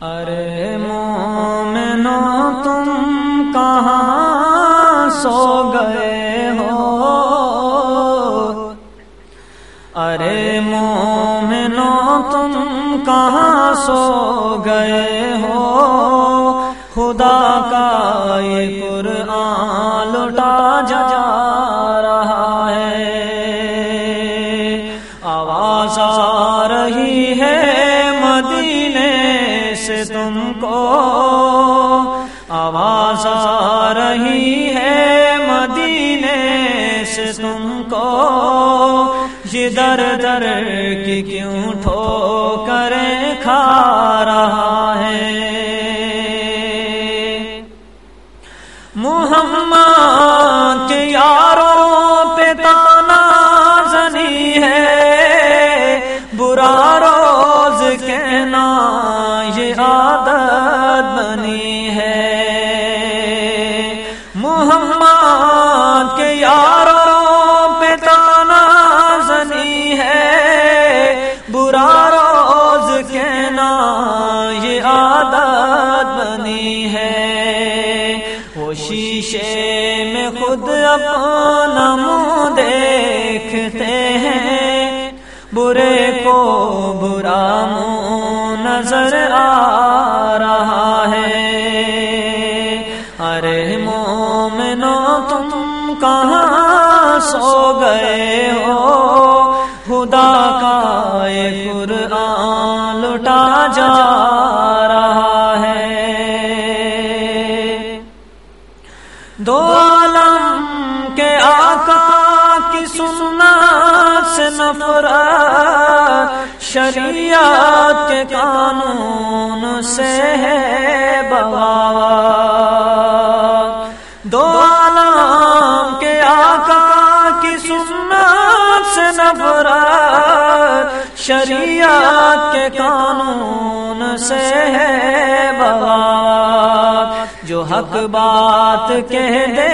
ارے مومنو تم کہاں سو گئے ہو؟ ارے مومنو تم کہاں سو گئے ہو؟ خدا کا یہ قرآن لٹا جا رہا ہے۔ آواز رہی ہے مدینے سے تم کو۔ یہ در در کی کیوں ٹھو کریں کھا محمد کے یاروں پہ تانا زنی ہے۔ برا روز کہنا یہ عادت بنی ہے۔ وہ شیشے میں خود اپنا منہ دیکھتے ہیں۔ برے کو برا منہ نظر آ رہا ہے۔ ارے مومنو تم کہاں سو گئے ہو؟ خدا کا یہ قرآن لٹا جا رہا ہے۔ دو عالم کے آقا کی سننا سے نفرت، شریعت کے قانون سے ہے بغاوت شریعت کے قانون سے ہے بغاوت۔ جو حق بات کہہ دے،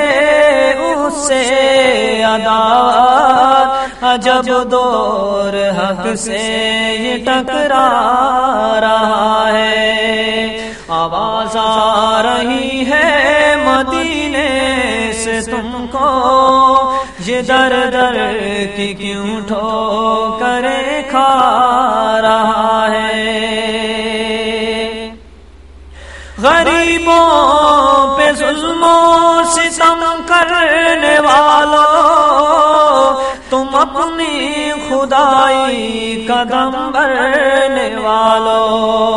اس سے عداوت عجب دور حق سے یہ ٹکرا رہا ہے۔ آواز آ رہی ہے مدینے سے تم کو۔ یہ در در کی کیوں ٹھو کرے کھا رہا ہے۔ غریبوں پہ ظلموں ستم کرنے والوں تم اپنی خدائی قدم بھرنے والوں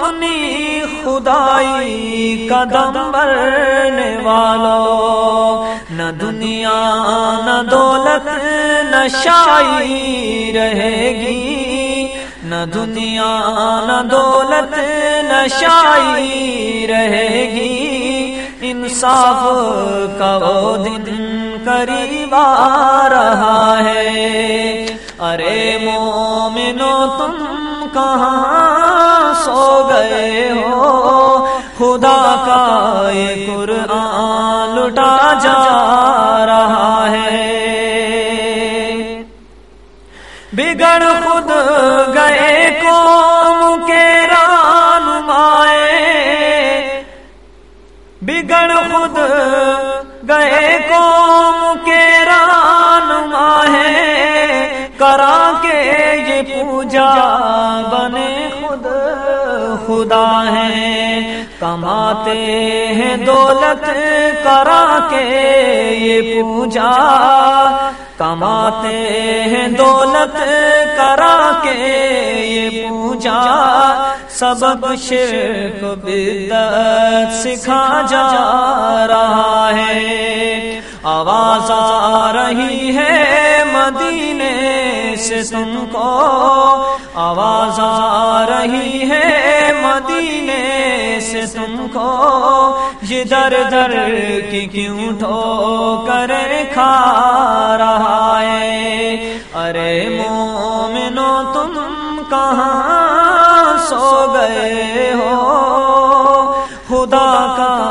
اپنی خدائی قدم بھرنے والوں، نہ دنیا، نہ دولت، نہ شائی رہے گی۔ نہ دنیا، نہ دولت، نہ شائی رہے گی۔ انصاف کا وہ دن قریب آ رہا ہے۔ ارے مومنو، تم کہاں گئے ہو۔ خدا کا یہ قرآن لٹا جا رہا ہے۔ بگڑ خود گئے قوم کے رانمائے بگڑ خود گئے قوم کے رانمائے کرا کے یہ پوجا بنے خود خدا ہے کماتے ہیں دولت کرا کے یہ پوجا۔ کماتے ہیں دولت کرا کے یہ پوجا۔ سبق شرک بدت سکھا جا رہا ہے۔ آواز آ رہی ہے مدینے سے تم کو۔ تم کو، یہ در در کی کیوں ٹھو کر کھا رہا ہے؟ ارے مومنو، تم کہاں سو گئے ہو؟ خدا کا